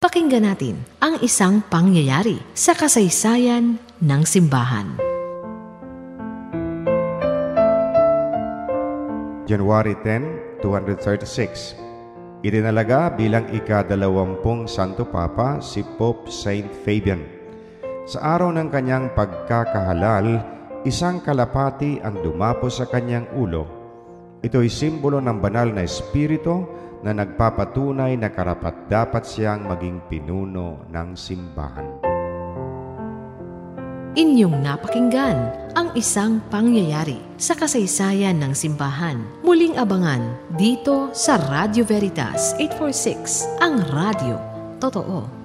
Pakinggan natin ang isang pangyayari sa kasaysayan ng simbahan. January 10, 236. Itinalaga bilang ika-dalawampung Santo Papa si Pope Saint Fabian. Sa araw ng kanyang pagkakahalal, isang kalapati ang dumapo sa kanyang ulo. Ito'y simbolo ng banal na espiritu na nagpapatunay na karapat-dapat siyang maging pinuno ng simbahan. Inyong napakinggan ang isang pangyayari sa kasaysayan ng simbahan. Muling abangan dito sa Radio Veritas 846, ang radio. Totoo.